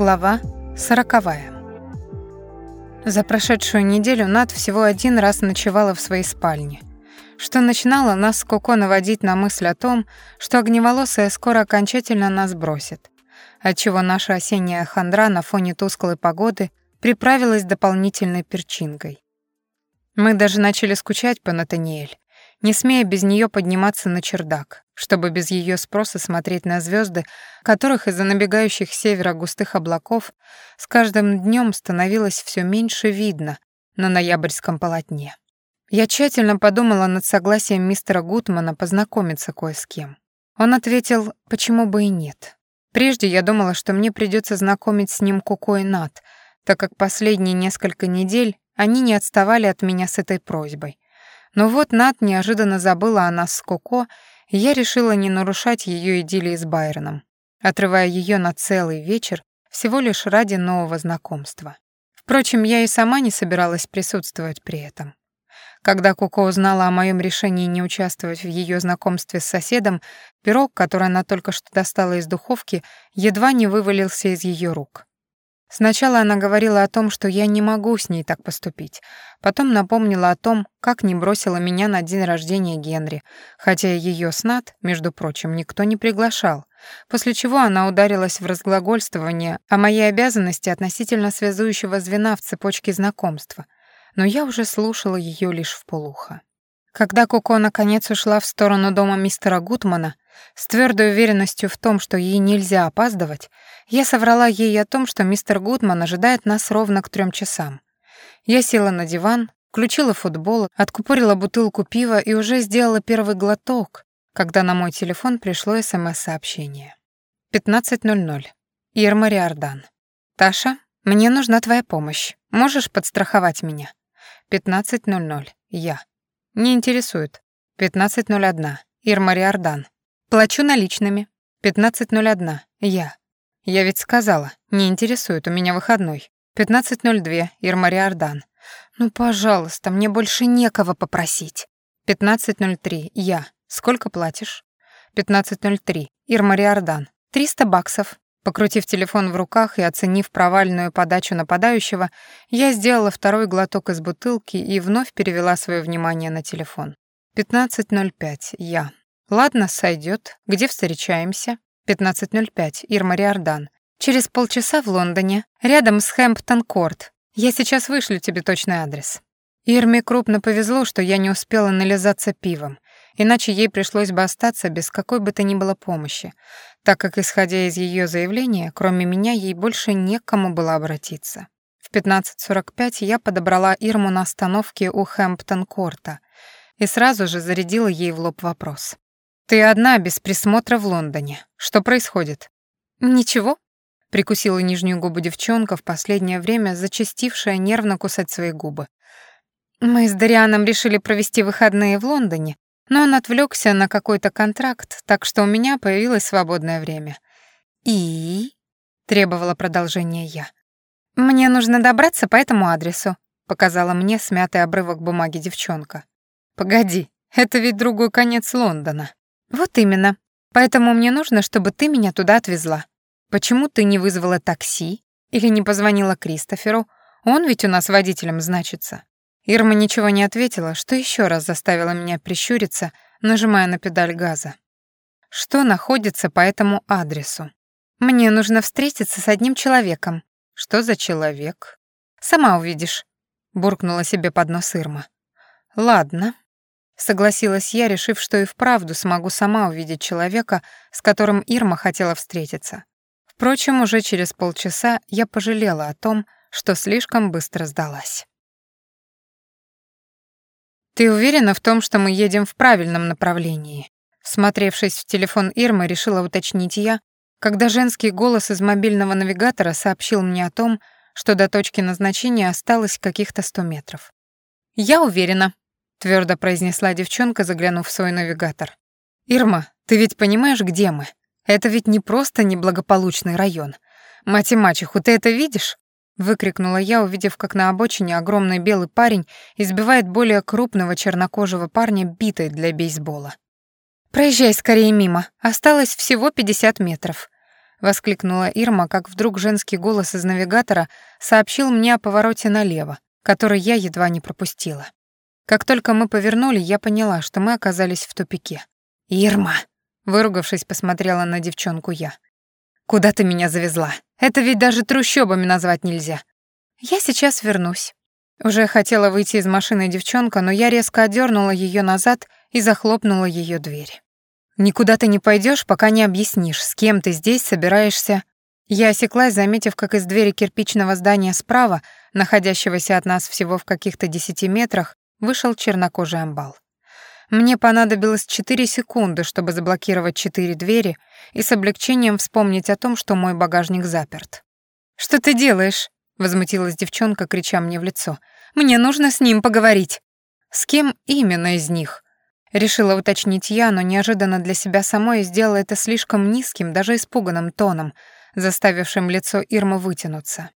Глава сороковая. За прошедшую неделю Над всего один раз ночевала в своей спальне, что начинало нас с Коко наводить на мысль о том, что огневолосая скоро окончательно нас бросит, отчего наша осенняя хандра на фоне тусклой погоды приправилась дополнительной перчинкой. Мы даже начали скучать по Натаниэль, не смея без нее подниматься на чердак, чтобы без ее спроса смотреть на звезды, которых из-за набегающих севера густых облаков с каждым днем становилось все меньше видно на ноябрьском полотне. Я тщательно подумала над согласием мистера Гутмана познакомиться кое с кем. Он ответил, почему бы и нет. Прежде я думала, что мне придется знакомить с ним Куко и Нат, так как последние несколько недель они не отставали от меня с этой просьбой. Но вот Нат неожиданно забыла о нас с Коко, и я решила не нарушать ее идиллии с Байроном, отрывая ее на целый вечер всего лишь ради нового знакомства. Впрочем, я и сама не собиралась присутствовать при этом. Когда Коко узнала о моем решении не участвовать в ее знакомстве с соседом, пирог, который она только что достала из духовки, едва не вывалился из ее рук. Сначала она говорила о том, что я не могу с ней так поступить. Потом напомнила о том, как не бросила меня на день рождения Генри, хотя ее снат, между прочим, никто не приглашал. После чего она ударилась в разглагольствование о моей обязанности относительно связующего звена в цепочке знакомства. Но я уже слушала ее лишь в полухо. Когда Коко наконец ушла в сторону дома мистера Гутмана, с твердой уверенностью в том, что ей нельзя опаздывать, я соврала ей о том, что мистер Гутман ожидает нас ровно к трем часам. Я села на диван, включила футбол, откупорила бутылку пива и уже сделала первый глоток, когда на мой телефон пришло СМС-сообщение. 15.00. Ирма Риордан. «Таша, мне нужна твоя помощь. Можешь подстраховать меня?» 15.00. Я. Не интересует. 15.01. Ирма Риордан. Плачу наличными. 15.01. Я. Я ведь сказала, не интересует, у меня выходной. 15.02. Ирма Риордан. Ну, пожалуйста, мне больше некого попросить. 15.03. Я. Сколько платишь? 15.03. Ирма Риордан. 300 баксов. Покрутив телефон в руках и оценив провальную подачу нападающего, я сделала второй глоток из бутылки и вновь перевела свое внимание на телефон. 15.05. Я. Ладно, сойдет. Где встречаемся? 15.05. Ирма Риордан. Через полчаса в Лондоне, рядом с Хэмптон-Корт. Я сейчас вышлю тебе точный адрес. Ирме крупно повезло, что я не успела нализаться пивом, иначе ей пришлось бы остаться без какой бы то ни было помощи, так как, исходя из ее заявления, кроме меня ей больше некому было обратиться. В 15.45 я подобрала Ирму на остановке у Хэмптон-Корта и сразу же зарядила ей в лоб вопрос. «Ты одна, без присмотра в Лондоне. Что происходит?» «Ничего», — прикусила нижнюю губу девчонка, в последнее время зачастившая нервно кусать свои губы. Мы с Дарианом решили провести выходные в Лондоне, но он отвлекся на какой-то контракт, так что у меня появилось свободное время. И требовала продолжения я. Мне нужно добраться по этому адресу, показала мне смятый обрывок бумаги девчонка. Погоди, это ведь другой конец Лондона. Вот именно. Поэтому мне нужно, чтобы ты меня туда отвезла. Почему ты не вызвала такси или не позвонила Кристоферу? Он ведь у нас водителем значится. Ирма ничего не ответила, что еще раз заставило меня прищуриться, нажимая на педаль газа. Что находится по этому адресу? Мне нужно встретиться с одним человеком. Что за человек? Сама увидишь, буркнула себе под нос Ирма. Ладно, согласилась я, решив, что и вправду смогу сама увидеть человека, с которым Ирма хотела встретиться. Впрочем, уже через полчаса я пожалела о том, что слишком быстро сдалась. «Ты уверена в том, что мы едем в правильном направлении?» Смотревшись в телефон Ирмы, решила уточнить я, когда женский голос из мобильного навигатора сообщил мне о том, что до точки назначения осталось каких-то сто метров. «Я уверена», — твердо произнесла девчонка, заглянув в свой навигатор. «Ирма, ты ведь понимаешь, где мы? Это ведь не просто неблагополучный район. Мать и мачеху, ты это видишь? выкрикнула я, увидев, как на обочине огромный белый парень избивает более крупного чернокожего парня битой для бейсбола. «Проезжай скорее мимо, осталось всего 50 метров», — воскликнула Ирма, как вдруг женский голос из навигатора сообщил мне о повороте налево, который я едва не пропустила. Как только мы повернули, я поняла, что мы оказались в тупике. «Ирма!» — выругавшись, посмотрела на девчонку я. «Куда ты меня завезла? Это ведь даже трущобами назвать нельзя». «Я сейчас вернусь». Уже хотела выйти из машины девчонка, но я резко одернула ее назад и захлопнула ее дверь. «Никуда ты не пойдешь, пока не объяснишь, с кем ты здесь собираешься...» Я осеклась, заметив, как из двери кирпичного здания справа, находящегося от нас всего в каких-то десяти метрах, вышел чернокожий амбал. Мне понадобилось четыре секунды, чтобы заблокировать четыре двери и с облегчением вспомнить о том, что мой багажник заперт. «Что ты делаешь?» — возмутилась девчонка, крича мне в лицо. «Мне нужно с ним поговорить». «С кем именно из них?» Решила уточнить я, но неожиданно для себя самой сделала это слишком низким, даже испуганным тоном, заставившим лицо Ирмы вытянуться.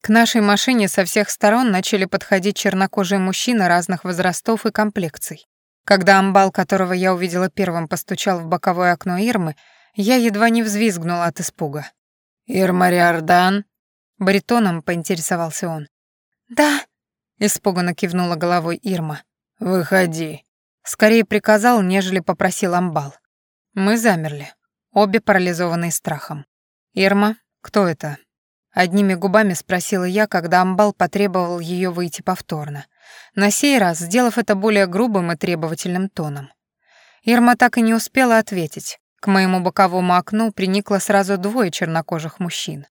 К нашей машине со всех сторон начали подходить чернокожие мужчины разных возрастов и комплекций. Когда амбал, которого я увидела первым, постучал в боковое окно Ирмы, я едва не взвизгнула от испуга. «Ирма Риордан?» — баритоном поинтересовался он. «Да», — испуганно кивнула головой Ирма. «Выходи», — скорее приказал, нежели попросил амбал. Мы замерли, обе парализованные страхом. «Ирма, кто это?» Одними губами спросила я, когда амбал потребовал ее выйти повторно. На сей раз, сделав это более грубым и требовательным тоном. Ирма так и не успела ответить. К моему боковому окну приникло сразу двое чернокожих мужчин.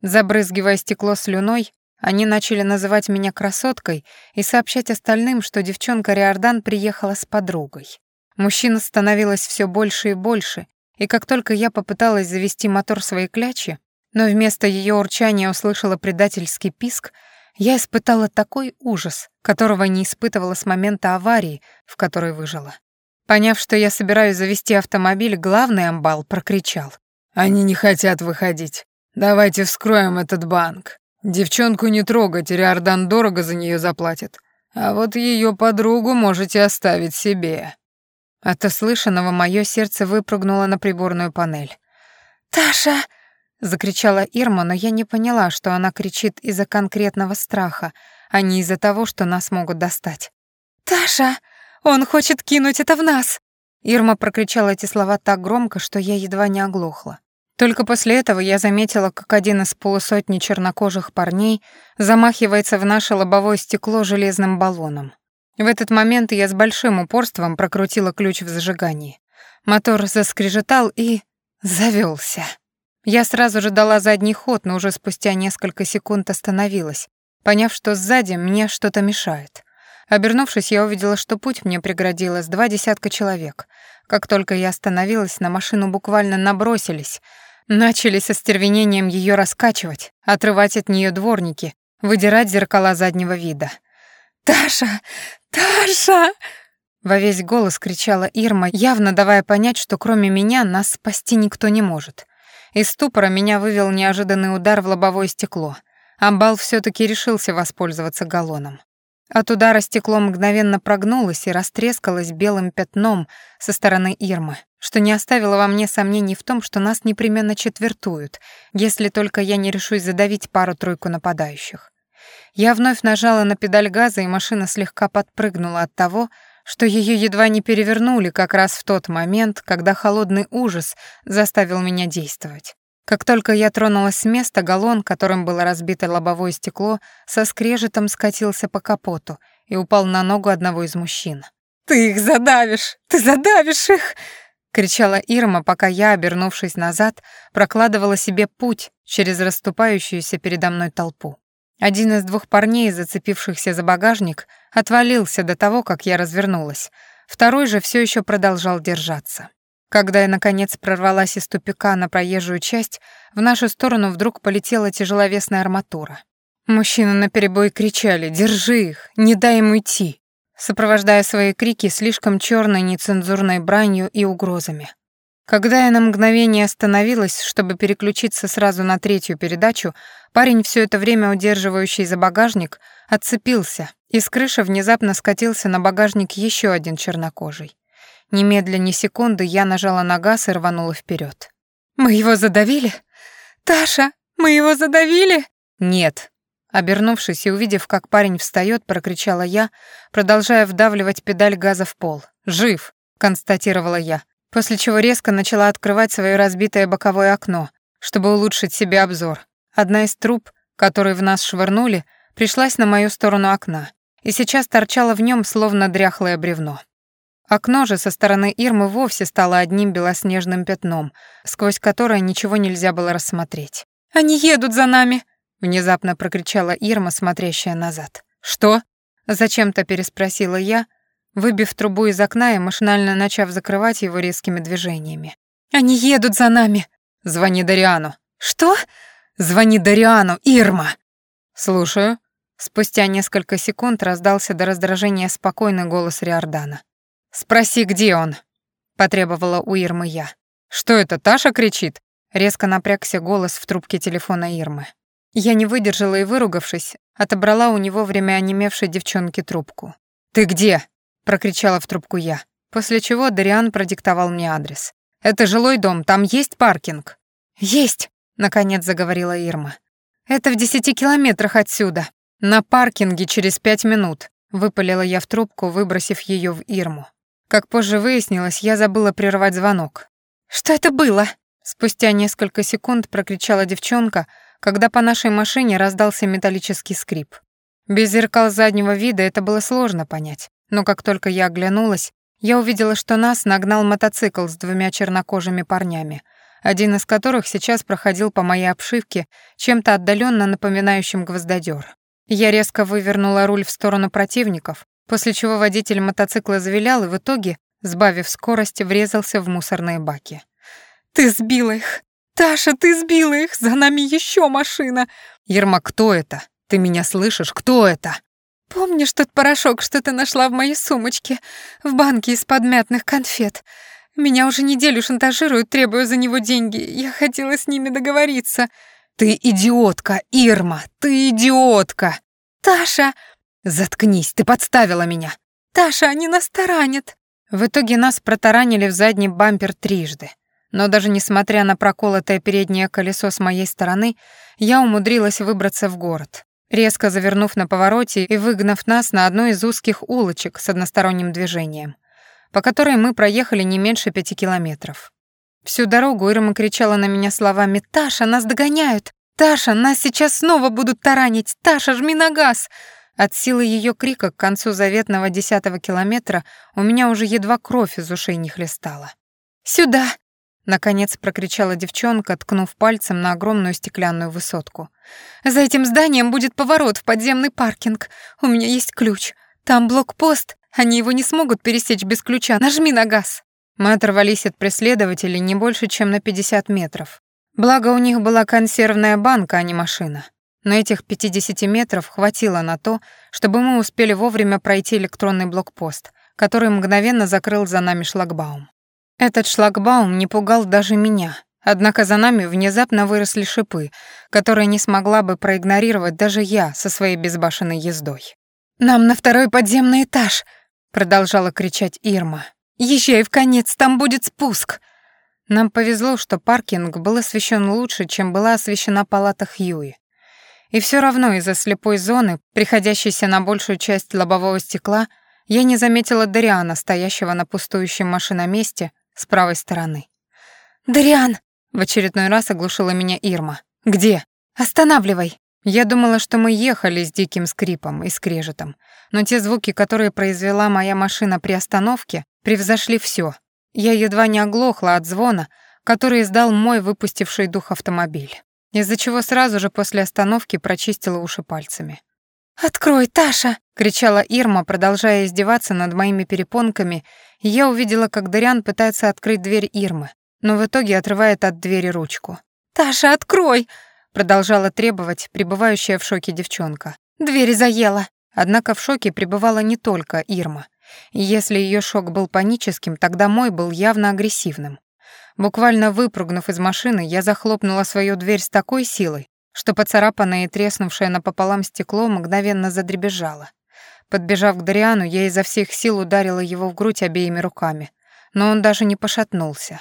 Забрызгивая стекло слюной, они начали называть меня красоткой и сообщать остальным, что девчонка Риордан приехала с подругой. Мужчин становилось все больше и больше, и как только я попыталась завести мотор своей клячи, но вместо ее урчания услышала предательский писк, я испытала такой ужас, которого не испытывала с момента аварии, в которой выжила. Поняв, что я собираюсь завести автомобиль, главный амбал прокричал. «Они не хотят выходить. Давайте вскроем этот банк. Девчонку не трогать, Риордан дорого за нее заплатит. А вот ее подругу можете оставить себе». От услышанного мое сердце выпрыгнуло на приборную панель. «Таша!» Закричала Ирма, но я не поняла, что она кричит из-за конкретного страха, а не из-за того, что нас могут достать. «Таша! Он хочет кинуть это в нас!» Ирма прокричала эти слова так громко, что я едва не оглохла. Только после этого я заметила, как один из полусотни чернокожих парней замахивается в наше лобовое стекло железным баллоном. В этот момент я с большим упорством прокрутила ключ в зажигании. Мотор заскрежетал и... завелся. Я сразу же дала задний ход, но уже спустя несколько секунд остановилась, поняв, что сзади мне что-то мешает. Обернувшись, я увидела, что путь мне преградило с два десятка человек. Как только я остановилась, на машину буквально набросились, начали со стервенением ее раскачивать, отрывать от нее дворники, выдирать зеркала заднего вида. «Таша! Таша!» Во весь голос кричала Ирма, явно давая понять, что кроме меня нас спасти никто не может. Из ступора меня вывел неожиданный удар в лобовое стекло. Амбал все таки решился воспользоваться галлоном. От удара стекло мгновенно прогнулось и растрескалось белым пятном со стороны Ирмы, что не оставило во мне сомнений в том, что нас непременно четвертуют, если только я не решусь задавить пару-тройку нападающих. Я вновь нажала на педаль газа, и машина слегка подпрыгнула от того, что ее едва не перевернули как раз в тот момент, когда холодный ужас заставил меня действовать. Как только я тронулась с места, галлон, которым было разбито лобовое стекло, со скрежетом скатился по капоту и упал на ногу одного из мужчин. «Ты их задавишь! Ты задавишь их!» — кричала Ирма, пока я, обернувшись назад, прокладывала себе путь через расступающуюся передо мной толпу. Один из двух парней, зацепившихся за багажник, отвалился до того, как я развернулась. Второй же все еще продолжал держаться. Когда я, наконец, прорвалась из тупика на проезжую часть, в нашу сторону вдруг полетела тяжеловесная арматура. Мужчины наперебой кричали «Держи их! Не дай им уйти!» сопровождая свои крики слишком черной нецензурной бранью и угрозами. Когда я на мгновение остановилась, чтобы переключиться сразу на третью передачу, парень, все это время удерживающий за багажник, отцепился, и с крыши внезапно скатился на багажник еще один чернокожий. Немедля ни секунды я нажала на газ и рванула вперед. «Мы его задавили? «Таша, мы его задавили?» «Нет». Обернувшись и увидев, как парень встает, прокричала я, продолжая вдавливать педаль газа в пол. «Жив», — констатировала я, после чего резко начала открывать свое разбитое боковое окно, чтобы улучшить себе обзор. Одна из труб, которые в нас швырнули, пришлась на мою сторону окна, и сейчас торчала в нем словно дряхлое бревно. Окно же со стороны Ирмы вовсе стало одним белоснежным пятном, сквозь которое ничего нельзя было рассмотреть. «Они едут за нами!» — внезапно прокричала Ирма, смотрящая назад. «Что?» — зачем-то переспросила я, выбив трубу из окна и машинально начав закрывать его резкими движениями. «Они едут за нами!» «Звони Дариану». «Что?» «Звони Дариану, Ирма!» «Слушаю». Спустя несколько секунд раздался до раздражения спокойный голос Риордана. «Спроси, где он?» — потребовала у Ирмы я. «Что это, Таша кричит?» Резко напрягся голос в трубке телефона Ирмы. Я не выдержала и, выругавшись, отобрала у него время онемевшей девчонки трубку. «Ты где?» — прокричала в трубку я, после чего Дариан продиктовал мне адрес. «Это жилой дом, там есть паркинг?» «Есть!» — наконец заговорила Ирма. «Это в десяти километрах отсюда. На паркинге через пять минут», — выпалила я в трубку, выбросив ее в Ирму. Как позже выяснилось, я забыла прервать звонок. «Что это было?» Спустя несколько секунд прокричала девчонка, когда по нашей машине раздался металлический скрип. Без зеркал заднего вида это было сложно понять, но как только я оглянулась, я увидела, что нас нагнал мотоцикл с двумя чернокожими парнями, один из которых сейчас проходил по моей обшивке, чем-то отдаленно напоминающим гвоздодёр. Я резко вывернула руль в сторону противников, после чего водитель мотоцикла завилял и в итоге, сбавив скорость, врезался в мусорные баки. «Ты сбила их! Таша, ты сбила их! За нами еще машина!» «Ерма, кто это? Ты меня слышишь? Кто это?» «Помнишь тот порошок, что ты нашла в моей сумочке, в банке из-под мятных конфет? Меня уже неделю шантажируют, требуя за него деньги. Я хотела с ними договориться». «Ты идиотка, Ирма, ты идиотка!» «Таша!» «Заткнись, ты подставила меня!» «Таша, они нас таранят!» В итоге нас протаранили в задний бампер трижды. Но даже несмотря на проколотое переднее колесо с моей стороны, я умудрилась выбраться в город, резко завернув на повороте и выгнав нас на одной из узких улочек с односторонним движением, по которой мы проехали не меньше пяти километров. Всю дорогу Ирма кричала на меня словами «Таша, нас догоняют! Таша, нас сейчас снова будут таранить! Таша, жми на газ!» От силы ее крика к концу заветного десятого километра у меня уже едва кровь из ушей не хлестала. «Сюда!» — наконец прокричала девчонка, ткнув пальцем на огромную стеклянную высотку. «За этим зданием будет поворот в подземный паркинг. У меня есть ключ. Там блокпост, они его не смогут пересечь без ключа. Нажми на газ!» Мы оторвались от преследователей не больше, чем на 50 метров. Благо, у них была консервная банка, а не машина. Но этих 50 метров хватило на то, чтобы мы успели вовремя пройти электронный блокпост, который мгновенно закрыл за нами шлагбаум. Этот шлагбаум не пугал даже меня, однако за нами внезапно выросли шипы, которые не смогла бы проигнорировать даже я со своей безбашенной ездой. «Нам на второй подземный этаж!» — продолжала кричать Ирма. «Езжай в конец, там будет спуск!» Нам повезло, что паркинг был освещен лучше, чем была освещена палата Хьюи. И все равно из-за слепой зоны, приходящейся на большую часть лобового стекла, я не заметила Дариана, стоящего на пустующем машиноместе с правой стороны. «Дариан!» — в очередной раз оглушила меня Ирма. «Где?» «Останавливай!» Я думала, что мы ехали с диким скрипом и скрежетом, но те звуки, которые произвела моя машина при остановке, превзошли все. Я едва не оглохла от звона, который издал мой выпустивший дух автомобиль из-за чего сразу же после остановки прочистила уши пальцами. «Открой, Таша!» — кричала Ирма, продолжая издеваться над моими перепонками, и я увидела, как Дарян пытается открыть дверь Ирмы, но в итоге отрывает от двери ручку. «Таша, открой!» — продолжала требовать пребывающая в шоке девчонка. «Дверь заела!» Однако в шоке пребывала не только Ирма. Если ее шок был паническим, тогда мой был явно агрессивным. Буквально выпрыгнув из машины, я захлопнула свою дверь с такой силой, что поцарапанное и треснувшее напополам стекло мгновенно задребезжало. Подбежав к Дариану, я изо всех сил ударила его в грудь обеими руками, но он даже не пошатнулся.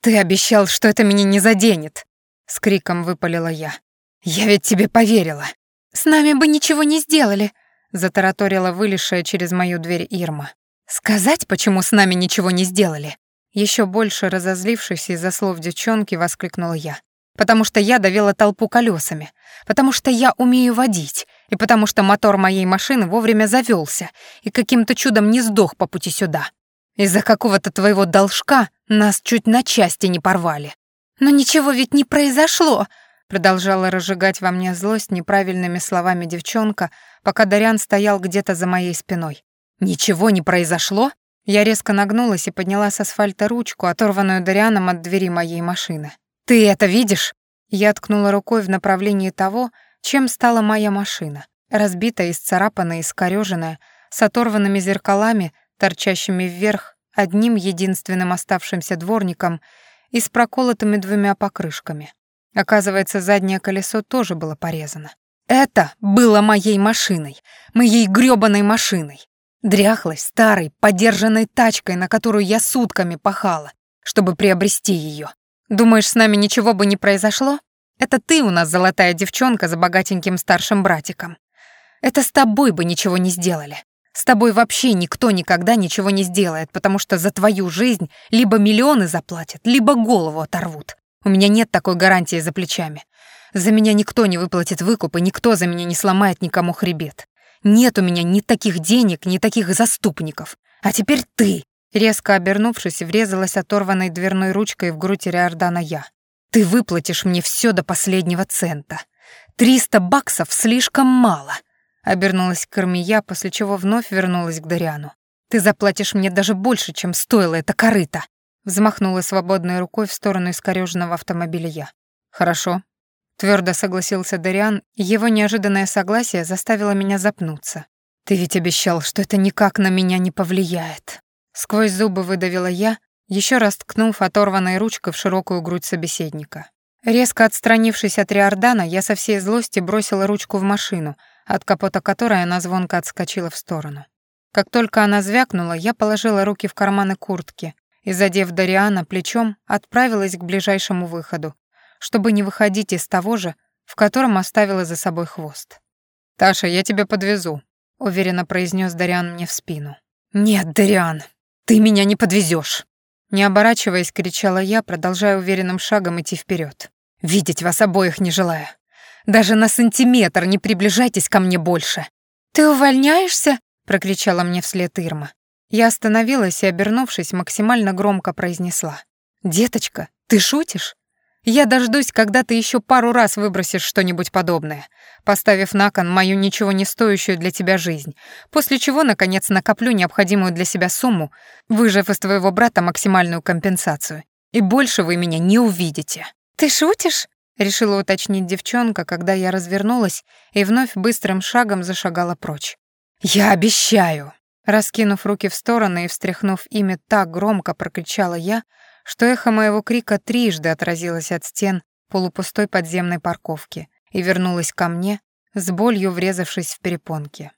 «Ты обещал, что это меня не заденет!» — с криком выпалила я. «Я ведь тебе поверила!» «С нами бы ничего не сделали!» — затараторила вылезшая через мою дверь Ирма. «Сказать, почему с нами ничего не сделали?» Еще больше разозлившись из-за слов девчонки, воскликнула я. «Потому что я давила толпу колесами, потому что я умею водить, и потому что мотор моей машины вовремя завелся и каким-то чудом не сдох по пути сюда. Из-за какого-то твоего должка нас чуть на части не порвали. Но ничего ведь не произошло, продолжала разжигать во мне злость неправильными словами девчонка, пока Дарян стоял где-то за моей спиной. Ничего не произошло? Я резко нагнулась и подняла с асфальта ручку, оторванную Дарианом от двери моей машины. «Ты это видишь?» Я ткнула рукой в направлении того, чем стала моя машина. Разбитая, исцарапанная, искорёженная, с оторванными зеркалами, торчащими вверх, одним единственным оставшимся дворником и с проколотыми двумя покрышками. Оказывается, заднее колесо тоже было порезано. Это было моей машиной, моей грёбаной машиной. Дряхлой, старой, подержанной тачкой, на которую я сутками пахала, чтобы приобрести ее. Думаешь, с нами ничего бы не произошло? Это ты у нас золотая девчонка за богатеньким старшим братиком. Это с тобой бы ничего не сделали. С тобой вообще никто никогда ничего не сделает, потому что за твою жизнь либо миллионы заплатят, либо голову оторвут. У меня нет такой гарантии за плечами. За меня никто не выплатит выкуп, и никто за меня не сломает никому хребет. Нет у меня ни таких денег, ни таких заступников. А теперь ты!» Резко обернувшись, врезалась оторванной дверной ручкой в грудь Риордана я. «Ты выплатишь мне все до последнего цента. Триста баксов слишком мало. Обернулась к Армия, после чего вновь вернулась к Дариану. «Ты заплатишь мне даже больше, чем стоило это корыто!» Взмахнула свободной рукой в сторону искорёженного автомобиля я. «Хорошо». Твердо согласился Дариан, и его неожиданное согласие заставило меня запнуться. «Ты ведь обещал, что это никак на меня не повлияет». Сквозь зубы выдавила я, еще раз ткнув оторванной ручкой в широкую грудь собеседника. Резко отстранившись от Риордана, я со всей злости бросила ручку в машину, от капота которой она звонко отскочила в сторону. Как только она звякнула, я положила руки в карманы куртки и, задев Дариана плечом, отправилась к ближайшему выходу, чтобы не выходить из того же, в котором оставила за собой хвост. «Таша, я тебя подвезу», — уверенно произнес Дариан мне в спину. «Нет, Дариан, ты меня не подвезешь. Не оборачиваясь, кричала я, продолжая уверенным шагом идти вперед. «Видеть вас обоих не желаю. Даже на сантиметр не приближайтесь ко мне больше». «Ты увольняешься?» — прокричала мне вслед Ирма. Я остановилась и, обернувшись, максимально громко произнесла. «Деточка, ты шутишь? Я дождусь, когда ты еще пару раз выбросишь что-нибудь подобное, поставив на кон мою ничего не стоящую для тебя жизнь, после чего, наконец, накоплю необходимую для себя сумму, выжав из твоего брата максимальную компенсацию. И больше вы меня не увидите». «Ты шутишь?» решила уточнить девчонка, когда я развернулась и вновь быстрым шагом зашагала прочь. «Я обещаю!» Раскинув руки в стороны и встряхнув ими так громко прокричала я, что эхо моего крика трижды отразилось от стен полупустой подземной парковки и вернулось ко мне, с болью врезавшись в перепонки.